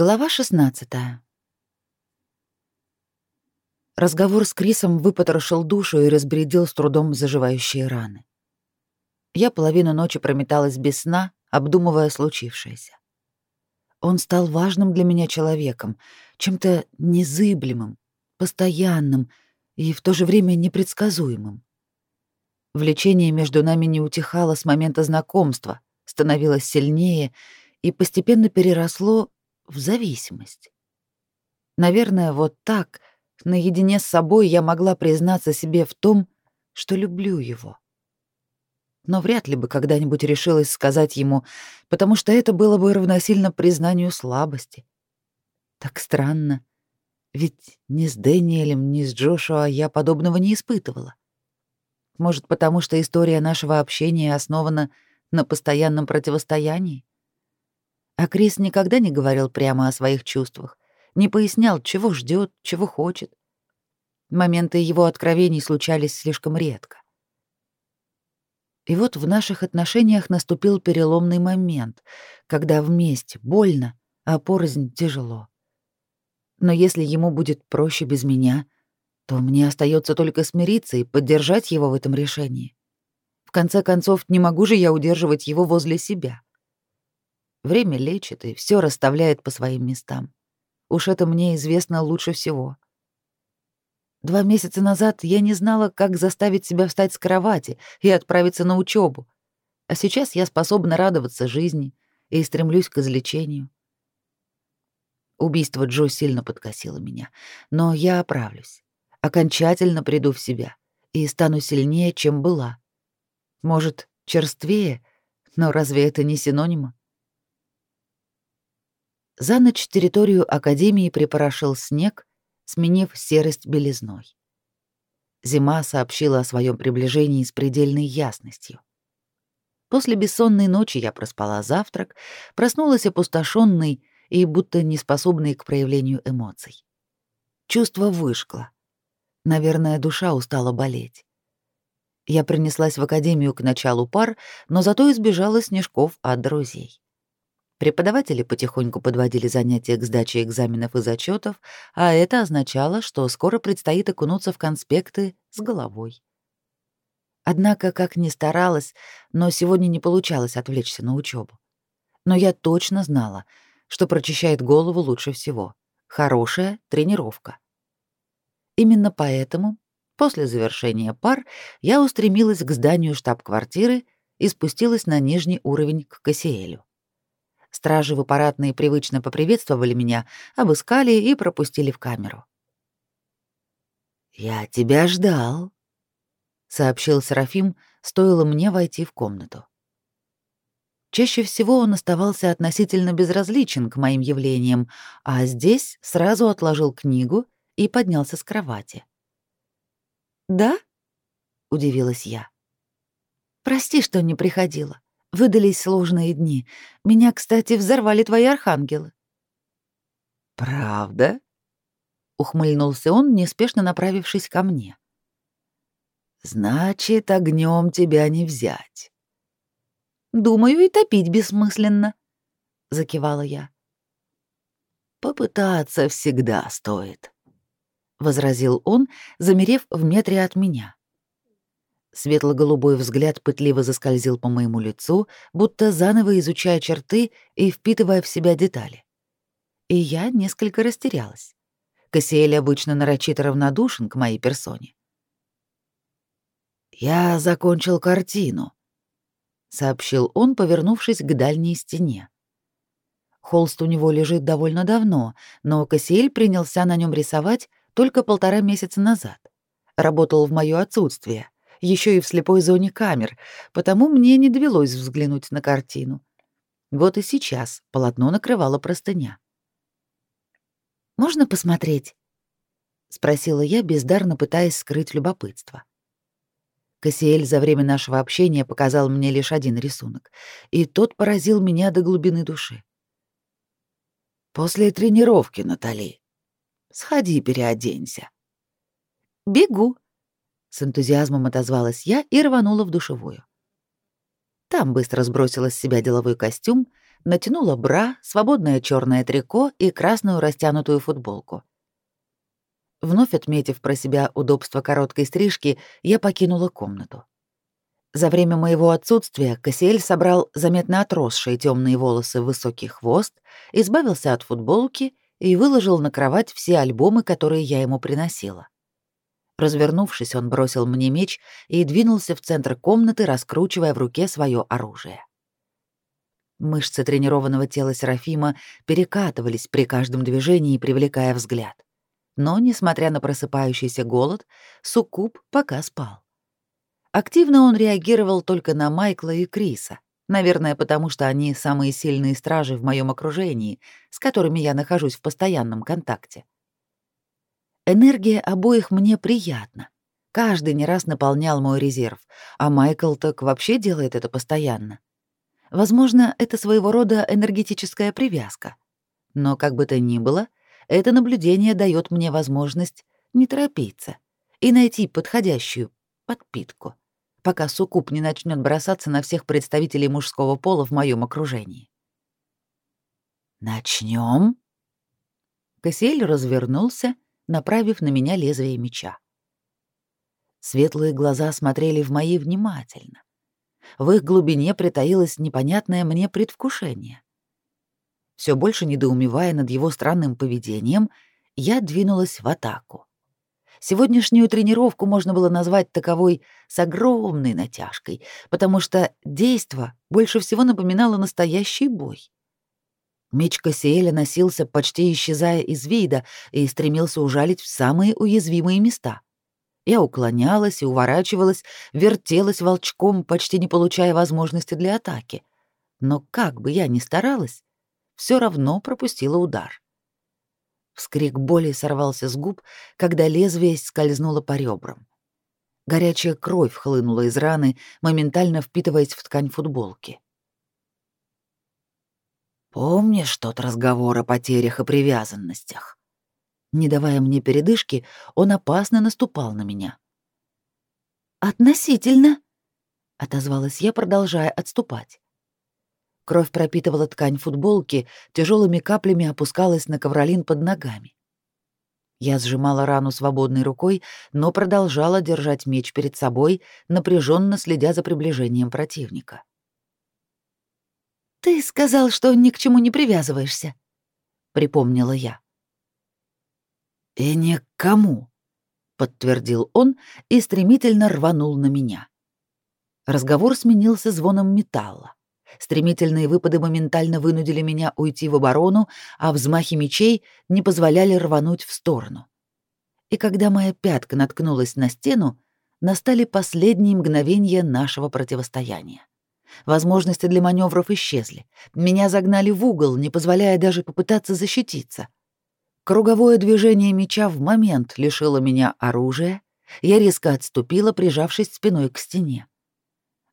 Глава 16. Разговор с Крисом выпотрошил душу и разбередил с трудом заживающие раны. Я половину ночи прометалась без сна, обдумывая случившееся. Он стал важным для меня человеком, чем-то незыблемым, постоянным и в то же время непредсказуемым. Влечение между нами не утихало с момента знакомства, становилось сильнее и постепенно переросло в зависимость. Наверное, вот так, наедине с собой, я могла признаться себе в том, что люблю его. Но вряд ли бы когда-нибудь решилась сказать ему, потому что это было бы равносильно признанию слабости. Так странно, ведь ни с Дэниелем, ни с Джошуа я подобного не испытывала. Может, потому что история нашего общения основана на постоянном противостоянии? А Крис никогда не говорил прямо о своих чувствах, не пояснял, чего ждет, чего хочет. Моменты его откровений случались слишком редко. И вот в наших отношениях наступил переломный момент, когда вместе больно, а порознь тяжело. Но если ему будет проще без меня, то мне остается только смириться и поддержать его в этом решении. В конце концов, не могу же я удерживать его возле себя. Время лечит и все расставляет по своим местам. Уж это мне известно лучше всего. Два месяца назад я не знала, как заставить себя встать с кровати и отправиться на учебу, а сейчас я способна радоваться жизни и стремлюсь к излечению. Убийство Джо сильно подкосило меня, но я оправлюсь, окончательно приду в себя и стану сильнее, чем была. Может, черствее, но разве это не синонимы? За ночь территорию Академии припорошил снег, сменив серость белизной. Зима сообщила о своем приближении с предельной ясностью. После бессонной ночи я проспала завтрак, проснулась опустошенной и будто неспособной к проявлению эмоций. Чувство выжгло. Наверное, душа устала болеть. Я принеслась в академию к началу пар, но зато избежала снежков от друзей. Преподаватели потихоньку подводили занятия к сдаче экзаменов и зачетов, а это означало, что скоро предстоит окунуться в конспекты с головой. Однако, как ни старалась, но сегодня не получалось отвлечься на учебу. Но я точно знала, что прочищает голову лучше всего. Хорошая тренировка. Именно поэтому, после завершения пар, я устремилась к зданию штаб-квартиры и спустилась на нижний уровень к Кассиэлю. Стражи в аппаратной привычно поприветствовали меня, обыскали и пропустили в камеру. «Я тебя ждал», — сообщил Серафим, стоило мне войти в комнату. Чаще всего он оставался относительно безразличен к моим явлениям, а здесь сразу отложил книгу и поднялся с кровати. «Да?» — удивилась я. «Прости, что не приходила. Выдались сложные дни. Меня, кстати, взорвали твои архангелы. Правда? Ухмыльнулся он, неспешно направившись ко мне. Значит, огнем тебя не взять. Думаю, и топить бессмысленно, закивала я. Попытаться всегда стоит, возразил он, замерев в метре от меня. Светло-голубой взгляд пытливо заскользил по моему лицу, будто заново изучая черты и впитывая в себя детали. И я несколько растерялась. Кассиэль обычно нарочито равнодушен к моей персоне. «Я закончил картину», — сообщил он, повернувшись к дальней стене. Холст у него лежит довольно давно, но Кассиэль принялся на нем рисовать только полтора месяца назад. Работал в моё отсутствие — еще и в слепой зоне камер, потому мне не довелось взглянуть на картину. Вот и сейчас полотно накрывало простыня. «Можно посмотреть?» — спросила я, бездарно пытаясь скрыть любопытство. Кассиэль за время нашего общения показал мне лишь один рисунок, и тот поразил меня до глубины души. «После тренировки, Натали, сходи переоденься». «Бегу», с энтузиазмом отозвалась я и рванула в душевую. Там быстро сбросила с себя деловой костюм, натянула бра, свободное черное трико и красную растянутую футболку. Вновь отметив про себя удобство короткой стрижки, я покинула комнату. За время моего отсутствия Кассиэль собрал заметно отросшие темные волосы в высокий хвост, избавился от футболки и выложил на кровать все альбомы, которые я ему приносила. Развернувшись, он бросил мне меч и двинулся в центр комнаты, раскручивая в руке свое оружие. Мышцы тренированного тела Серафима перекатывались при каждом движении, привлекая взгляд. Но, несмотря на просыпающийся голод, Суккуб пока спал. Активно он реагировал только на Майкла и Криса, наверное, потому что они самые сильные стражи в моем окружении, с которыми я нахожусь в постоянном контакте. Энергия обоих мне приятна. Каждый не раз наполнял мой резерв, а Майкл так вообще делает это постоянно. Возможно, это своего рода энергетическая привязка. Но как бы то ни было, это наблюдение дает мне возможность не торопиться и найти подходящую подпитку, пока суккуб не начнет бросаться на всех представителей мужского пола в моем окружении. Начнем. Кассиэль развернулся, направив на меня лезвие меча. Светлые глаза смотрели в мои внимательно. В их глубине притаилось непонятное мне предвкушение. Все больше недоумевая над его странным поведением, я двинулась в атаку. Сегодняшнюю тренировку можно было назвать таковой с огромной натяжкой, потому что действо больше всего напоминало настоящий бой. Меч Кассиэля носился, почти исчезая из вида, и стремился ужалить в самые уязвимые места. Я уклонялась и уворачивалась, вертелась волчком, почти не получая возможности для атаки. Но как бы я ни старалась, все равно пропустила удар. Вскрик боли сорвался с губ, когда лезвие скользнуло по ребрам. Горячая кровь хлынула из раны, моментально впитываясь в ткань футболки. «Помнишь тот разговор о потерях и привязанностях?» Не давая мне передышки, он опасно наступал на меня. «Относительно», — отозвалась я, продолжая отступать. Кровь пропитывала ткань футболки, тяжелыми каплями опускалась на ковролин под ногами. Я сжимала рану свободной рукой, но продолжала держать меч перед собой, напряженно следя за приближением противника. «Ты сказал, что ни к чему не привязываешься», — припомнила я. «И ни к кому», — подтвердил он и стремительно рванул на меня. Разговор сменился звоном металла. Стремительные выпады моментально вынудили меня уйти в оборону, а взмахи мечей не позволяли рвануть в сторону. И когда моя пятка наткнулась на стену, настали последние мгновения нашего противостояния. Возможности для маневров исчезли. Меня загнали в угол, не позволяя даже попытаться защититься. Круговое движение меча в момент лишило меня оружия. Я резко отступила, прижавшись спиной к стене.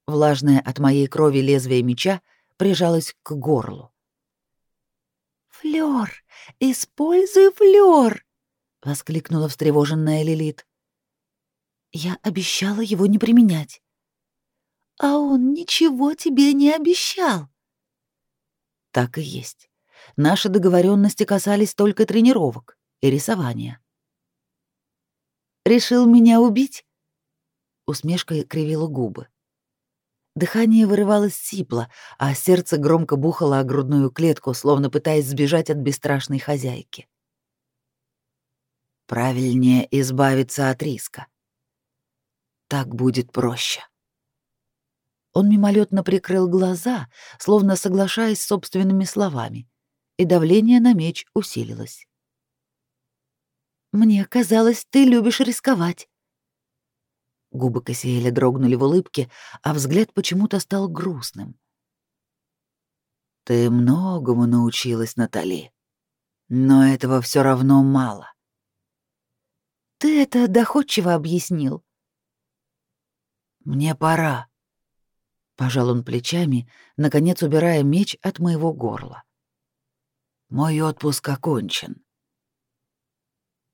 Влажное от моей крови лезвие меча прижалось к горлу. «Флёр! Используй флёр!» — воскликнула встревоженная Лилит. «Я обещала его не применять». «А он ничего тебе не обещал». Так и есть. Наши договоренности касались только тренировок и рисования. «Решил меня убить?» Усмешка кривила губы. Дыхание вырывалось сипло, а сердце громко бухало о грудную клетку, словно пытаясь сбежать от бесстрашной хозяйки. Правильнее избавиться от риска. Так будет проще. Он мимолетно прикрыл глаза, словно соглашаясь с собственными словами, и давление на меч усилилось. «Мне казалось, ты любишь рисковать», Губы Кассиэля дрогнули в улыбке, а взгляд почему-то стал грустным. «Ты многому научилась, Натали, но этого все равно мало». «Ты это доходчиво объяснил». «Мне пора», — пожал он плечами, наконец убирая меч от моего горла. «Мой отпуск окончен».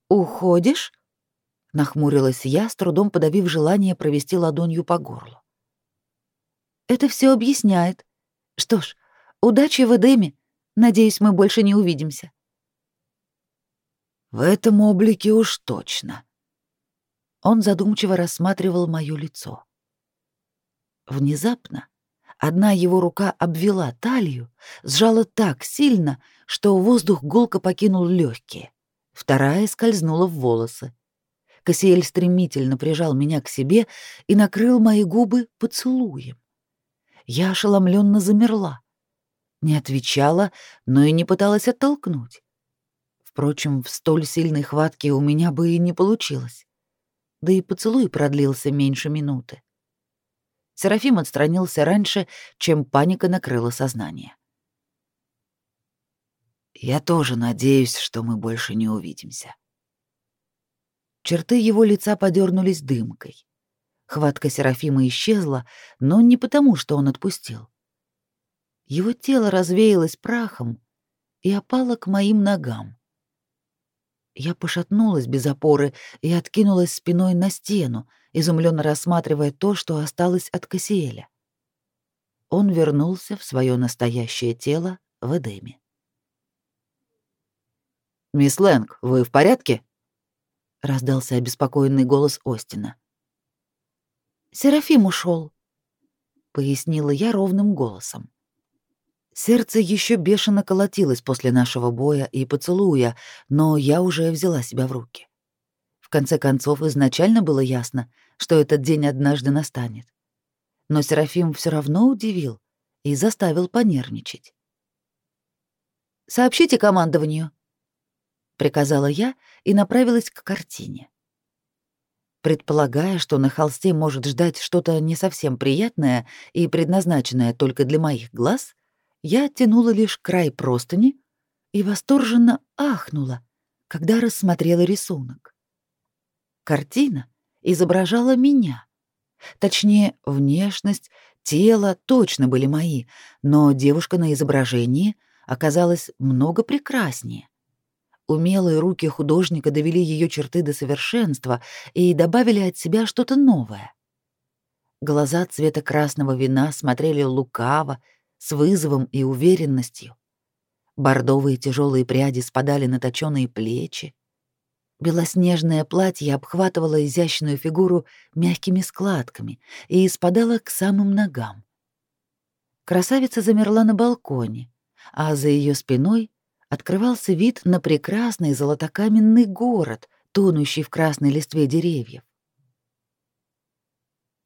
«Уходишь?» Нахмурилась я, с трудом подавив желание провести ладонью по горлу. Это все объясняет. Что ж, Удачи в Эдеме. Надеюсь, мы больше не увидимся. В этом облике уж точно. Он задумчиво рассматривал моё лицо. Внезапно одна его рука обвела талию, сжала так сильно, что воздух гулко покинул легкие. Вторая скользнула в волосы. Кассиэль стремительно прижал меня к себе и накрыл мои губы поцелуем. Я ошеломленно замерла. Не отвечала, но и не пыталась оттолкнуть. Впрочем, в столь сильной хватке у меня бы и не получилось. Да и поцелуй продлился меньше минуты. Серафим отстранился раньше, чем паника накрыла сознание. «Я тоже надеюсь, что мы больше не увидимся», Черты его лица подернулись дымкой. Хватка Серафима исчезла, но не потому, что он отпустил. Его тело развеялось прахом и опало к моим ногам. Я пошатнулась без опоры и откинулась спиной на стену, изумленно рассматривая то, что осталось от Кассиэля. Он вернулся в свое настоящее тело в Эдеме. «Мисс Лэнг, вы в порядке?» — раздался обеспокоенный голос Остина. «Серафим ушел, пояснила я ровным голосом. Сердце еще бешено колотилось после нашего боя и поцелуя, но я уже взяла себя в руки. В конце концов, изначально было ясно, что этот день однажды настанет. Но Серафим все равно удивил и заставил понервничать. «Сообщите командованию», приказала я и направилась к картине. Предполагая, что на холсте может ждать что-то не совсем приятное и предназначенное только для моих глаз, я тянула лишь край простыни и восторженно ахнула, когда рассмотрела рисунок. Картина изображала меня. Точнее, внешность, тело точно были мои, но девушка на изображении оказалась много прекраснее. Умелые руки художника довели ее черты до совершенства и добавили от себя что-то новое. Глаза цвета красного вина смотрели лукаво, с вызовом и уверенностью. Бордовые тяжелые пряди спадали на точёные плечи. Белоснежное платье обхватывало изящную фигуру мягкими складками и спадало к самым ногам. Красавица замерла на балконе, а за ее спиной открывался вид на прекрасный золотокаменный город, тонущий в красной листве деревьев.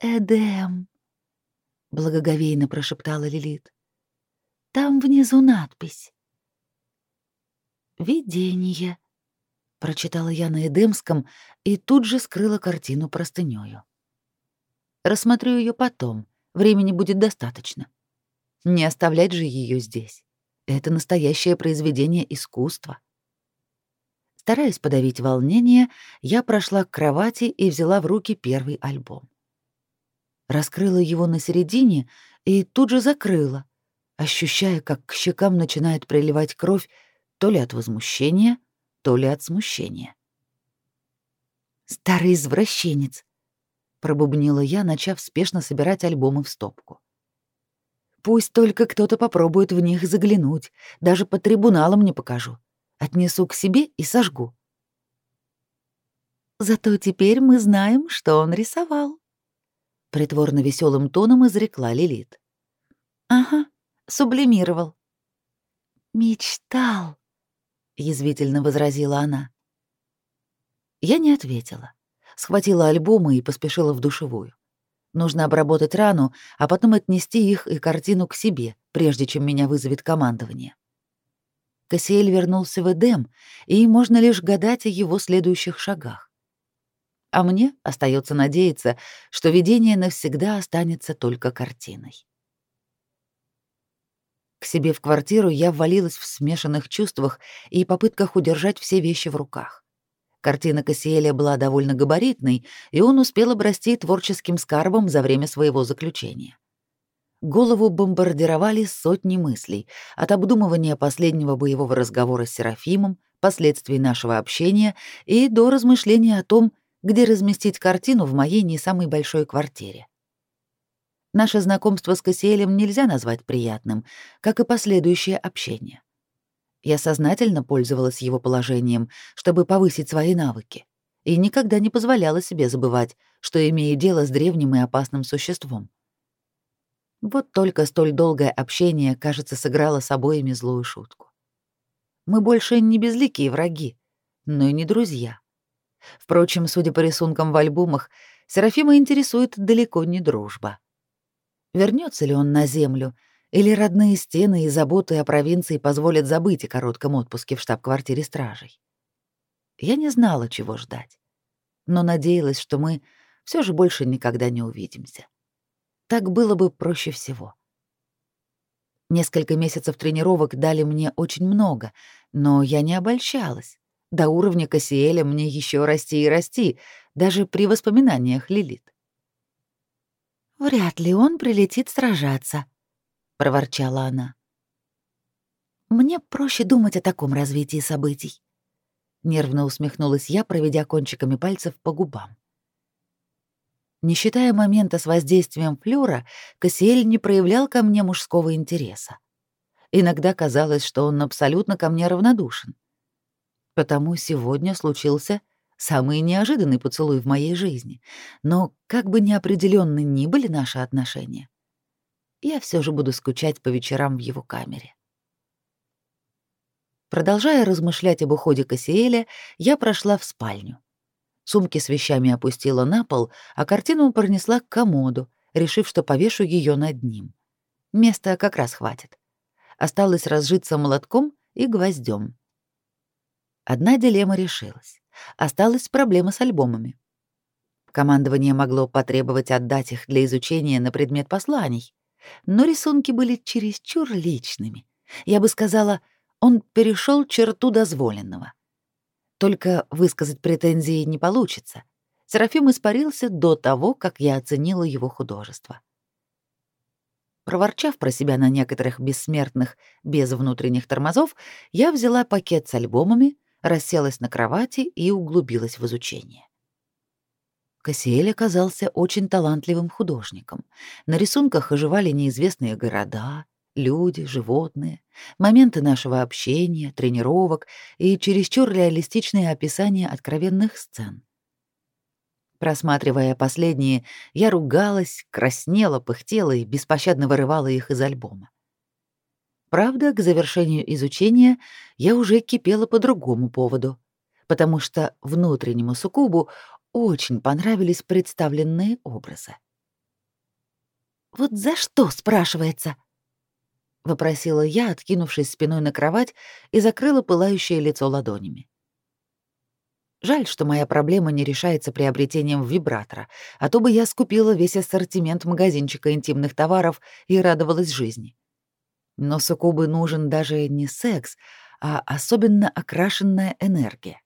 «Эдем», — благоговейно прошептала Лилит. «Там внизу надпись». «Видение», — прочитала я на эдемском и тут же скрыла картину простынёю. Рассмотрю ее потом, времени будет достаточно. Не оставлять же ее здесь. Это настоящее произведение искусства. Стараясь подавить волнение, я прошла к кровати и взяла в руки первый альбом. Раскрыла его на середине и тут же закрыла, ощущая, как к щекам начинает приливать кровь то ли от возмущения, то ли от смущения. «Старый извращенец», — пробубнила я, начав спешно собирать альбомы в стопку. Пусть только кто-то попробует в них заглянуть, даже под трибуналом не покажу. Отнесу к себе и сожгу. Зато теперь мы знаем, что он рисовал. Притворно веселым тоном изрекла Лилит. Ага, сублимировал. Мечтал, язвительно возразила она. Я не ответила. Схватила альбомы и поспешила в душевую. Нужно обработать рану, а потом отнести их и картину к себе, прежде чем меня вызовет командование. Кассиэль вернулся в Эдем, и можно лишь гадать о его следующих шагах. А мне остается надеяться, что видение навсегда останется только картиной. К себе в квартиру я ввалилась в смешанных чувствах и попытках удержать все вещи в руках. Картина Кассиэля была довольно габаритной, и он успел обрасти творческим скарбом за время своего заключения. Голову бомбардировали сотни мыслей, от обдумывания последнего боевого разговора с Серафимом, последствий нашего общения и до размышления о том, где разместить картину в моей не самой большой квартире. Наше знакомство с Кассиэлем нельзя назвать приятным, как и последующее общение. Я сознательно пользовалась его положением, чтобы повысить свои навыки, и никогда не позволяла себе забывать, что имею дело с древним и опасным существом. Вот только столь долгое общение, кажется, сыграло с обоими злую шутку. Мы больше не безликие враги, но и не друзья. Впрочем, судя по рисункам в альбомах, Серафима интересует далеко не дружба. Вернется ли он на землю, или родные стены и заботы о провинции позволят забыть о коротком отпуске в штаб-квартире стражей? Я не знала, чего ждать, но надеялась, что мы все же больше никогда не увидимся. Так было бы проще всего. Несколько месяцев тренировок дали мне очень много, но я не обольщалась. До уровня Кассиэля мне еще расти и расти, даже при воспоминаниях Лилит. «Вряд ли он прилетит сражаться», — проворчала она. «Мне проще думать о таком развитии событий», — нервно усмехнулась я, проведя кончиками пальцев по губам. Не считая момента с воздействием флюра, Кассиэль не проявлял ко мне мужского интереса. Иногда казалось, что он абсолютно ко мне равнодушен. Потому сегодня случился самый неожиданный поцелуй в моей жизни. Но как бы неопределенны ни были наши отношения, я все же буду скучать по вечерам в его камере. Продолжая размышлять об уходе Кассиэля, я прошла в спальню. Сумки с вещами опустила на пол, а картину пронесла к комоду, решив, что повешу ее над ним. Места как раз хватит. Осталось разжиться молотком и гвоздем. Одна дилемма решилась. Осталась проблема с альбомами. Командование могло потребовать отдать их для изучения на предмет посланий, но рисунки были чересчур личными. Я бы сказала, он перешел черту дозволенного. Только высказать претензии не получится. Серафим испарился до того, как я оценила его художество. Проворчав про себя на некоторых бессмертных без внутренних тормозов, я взяла пакет с альбомами, расселась на кровати и углубилась в изучение. Кассиэль оказался очень талантливым художником. На рисунках оживали неизвестные города, люди, животные, моменты нашего общения, тренировок и чересчур реалистичные описания откровенных сцен. Просматривая последние, я ругалась, краснела, пыхтела и беспощадно вырывала их из альбома. Правда, к завершению изучения я уже кипела по другому поводу, потому что внутреннему суккубу очень понравились представленные образы. «Вот за что?» — спрашивается вопросила я, откинувшись спиной на кровать и закрыла пылающее лицо ладонями. Жаль, что моя проблема не решается приобретением вибратора, а то бы я скупила весь ассортимент магазинчика интимных товаров и радовалась жизни. Но суккубы нужен даже не секс, а особенно окрашенная энергия,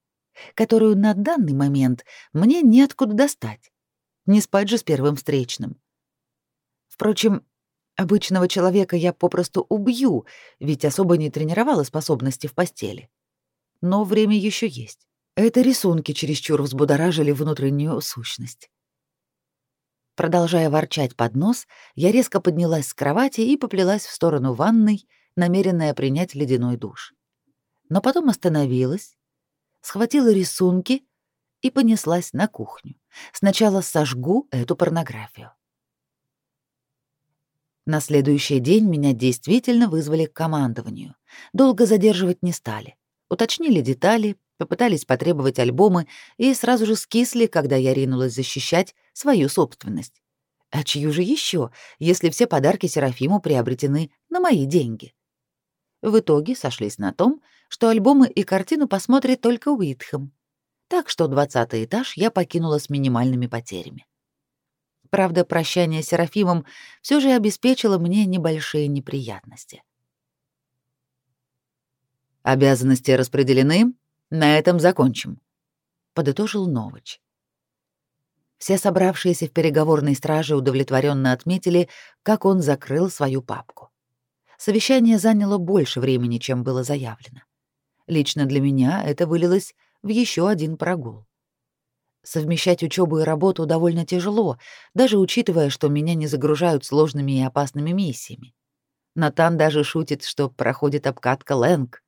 которую на данный момент мне неоткуда достать. Не спать же с первым встречным. Впрочем, Обычного человека я попросту убью, ведь особо не тренировала способности в постели. Но время еще есть. Это рисунки чересчур взбудоражили внутреннюю сущность. Продолжая ворчать под нос, я резко поднялась с кровати и поплелась в сторону ванной, намеренная принять ледяной душ. Но потом остановилась, схватила рисунки и понеслась на кухню. Сначала сожгу эту порнографию. На следующий день меня действительно вызвали к командованию. Долго задерживать не стали. Уточнили детали, попытались потребовать альбомы и сразу же скисли, когда я ринулась защищать свою собственность. А чью же еще, если все подарки Серафиму приобретены на мои деньги? В итоге сошлись на том, что альбомы и картину посмотрит только Уитхэм. Так что двадцатый этаж я покинула с минимальными потерями. Правда, прощание с Серафимом все же обеспечило мне небольшие неприятности. «Обязанности распределены, на этом закончим», — подытожил Новыч. Все собравшиеся в переговорной страже удовлетворенно отметили, как он закрыл свою папку. Совещание заняло больше времени, чем было заявлено. Лично для меня это вылилось в еще один прогул. Совмещать учебу и работу довольно тяжело, даже учитывая, что меня не загружают сложными и опасными миссиями. Натан даже шутит, что проходит обкатка Лэнг.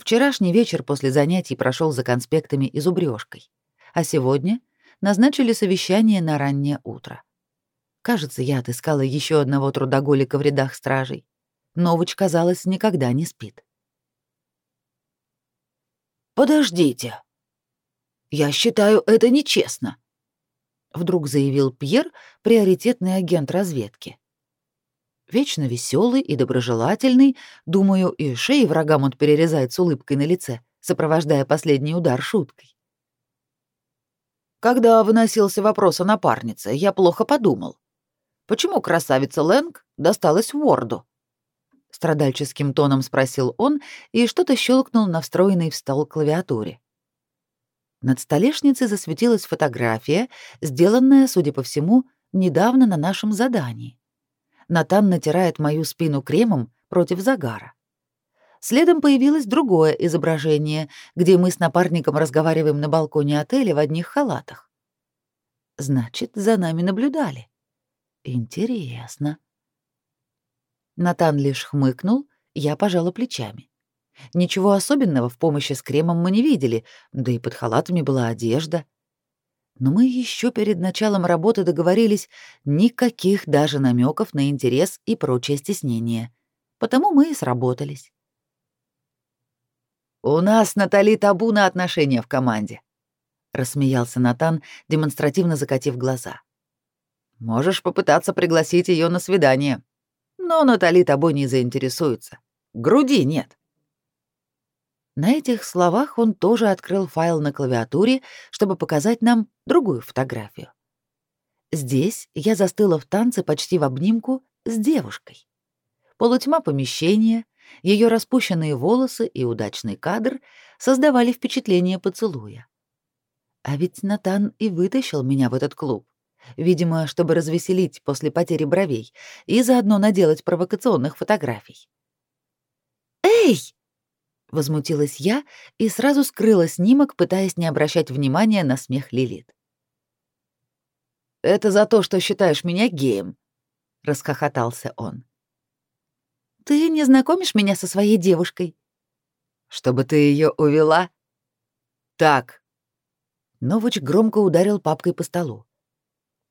Вчерашний вечер после занятий прошел за конспектами и зубрёжкой, а сегодня назначили совещание на раннее утро. Кажется, я отыскала еще одного трудоголика в рядах стражей. Новыч, казалось, никогда не спит. «Подождите. Я считаю это нечестно», — вдруг заявил Пьер, приоритетный агент разведки. Вечно веселый и доброжелательный, думаю, и шеи врагам он перерезает с улыбкой на лице, сопровождая последний удар шуткой. Когда выносился вопрос о напарнице, я плохо подумал. Почему красавица Лэнг досталась Уорду? Страдальческим тоном спросил он и что-то щелкнул на встроенной в стол клавиатуре. Над столешницей засветилась фотография, сделанная, судя по всему, недавно на нашем задании. Натан натирает мою спину кремом против загара. Следом появилось другое изображение, где мы с напарником разговариваем на балконе отеля в одних халатах. Значит, за нами наблюдали. Интересно. Натан лишь хмыкнул, я пожала плечами. Ничего особенного в помощи с кремом мы не видели, да и под халатами была одежда — но мы еще перед началом работы договорились никаких даже намеков на интерес и прочее стеснение. Потому мы и сработались. «У нас Натали табу на отношения в команде», — рассмеялся Натан, демонстративно закатив глаза. «Можешь попытаться пригласить ее на свидание. Но Натали тобой не заинтересуется. Груди нет». На этих словах он тоже открыл файл на клавиатуре, чтобы показать нам другую фотографию. Здесь я застыла в танце почти в обнимку с девушкой. Полутьма помещения, ее распущенные волосы и удачный кадр создавали впечатление поцелуя. А ведь Натан и вытащил меня в этот клуб, видимо, чтобы развеселить после потери бровей и заодно наделать провокационных фотографий. «Эй!» Возмутилась я и сразу скрыла снимок, пытаясь не обращать внимания на смех Лилит. «Это за то, что считаешь меня геем», — расхохотался он. «Ты не знакомишь меня со своей девушкой?» «Чтобы ты ее увела?» «Так». Новыч громко ударил папкой по столу.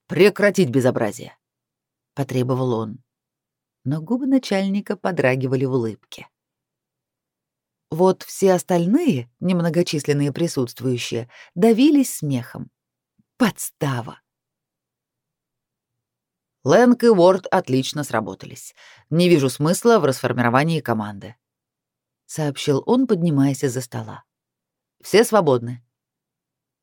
«Прекратить безобразие», — потребовал он. Но губы начальника подрагивали в улыбке. Вот все остальные, немногочисленные присутствующие, давились смехом. Подстава. Лэнг и Уорд отлично сработались. Не вижу смысла в расформировании команды, сообщил он, поднимаясь из-за стола. Все свободны.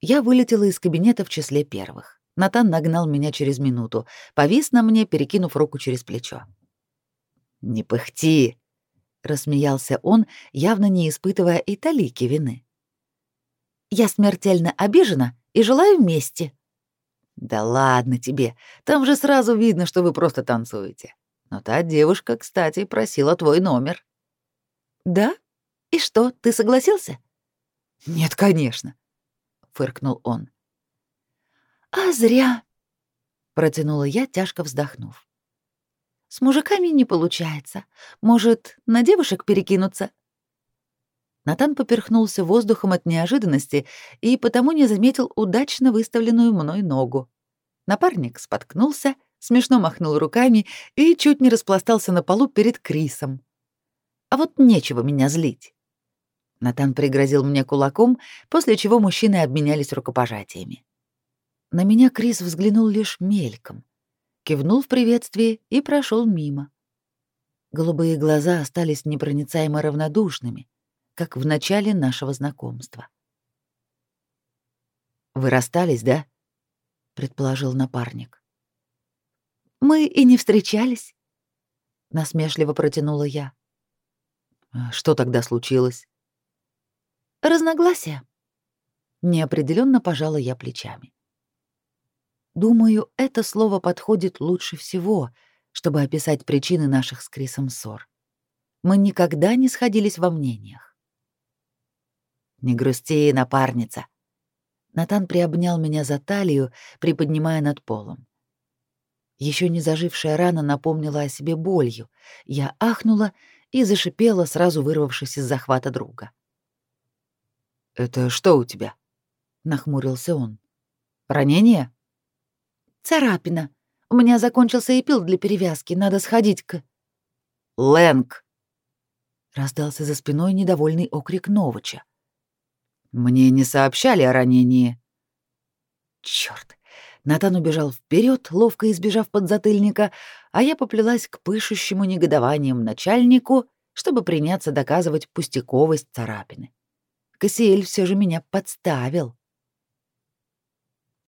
Я вылетела из кабинета в числе первых. Натан нагнал меня через минуту, повис на мне, перекинув руку через плечо. «Не пыхти!» Рассмеялся он, явно не испытывая и талики вины. Я смертельно обижена и желаю мести. Да ладно тебе, там же сразу видно, что вы просто танцуете. Но та девушка, кстати, просила твой номер. Да? И что, ты согласился? Нет, конечно, фыркнул он. А зря, протянула я, тяжко вздохнув. С мужиками не получается. Может, на девушек перекинуться?» Натан поперхнулся воздухом от неожиданности и потому не заметил удачно выставленную мной ногу. Напарник споткнулся, смешно махнул руками и чуть не распластался на полу перед Крисом. А вот нечего меня злить. Натан пригрозил мне кулаком, после чего мужчины обменялись рукопожатиями. На меня Крис взглянул лишь мельком — кивнул в приветствии и прошел мимо. Голубые глаза остались непроницаемо равнодушными, как в начале нашего знакомства. «Вы расстались, да?» — предположил напарник. «Мы и не встречались», — насмешливо протянула я. «А «Что тогда случилось?» «Разногласия». Неопределенно пожала я плечами. Думаю, это слово подходит лучше всего, чтобы описать причины наших с Крисом ссор. Мы никогда не сходились во мнениях. «Не грусти, напарница», — Натан приобнял меня за талию, приподнимая над полом. Еще не зажившая рана напомнила о себе болью. Я ахнула и зашипела, сразу вырвавшись из захвата друга. «Это что у тебя?» — нахмурился он. «Ранение?» «Царапина. У меня закончился эпил для перевязки, надо сходить к...» «Лэнг!» — раздался за спиной недовольный окрик Новича. «Мне не сообщали о ранении». Черт! Натан убежал вперед, ловко избежав подзатыльника, а я поплелась к пышущему негодованием начальнику, чтобы приняться доказывать пустяковость царапины. Кассиэль все же меня подставил.